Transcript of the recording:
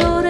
sole.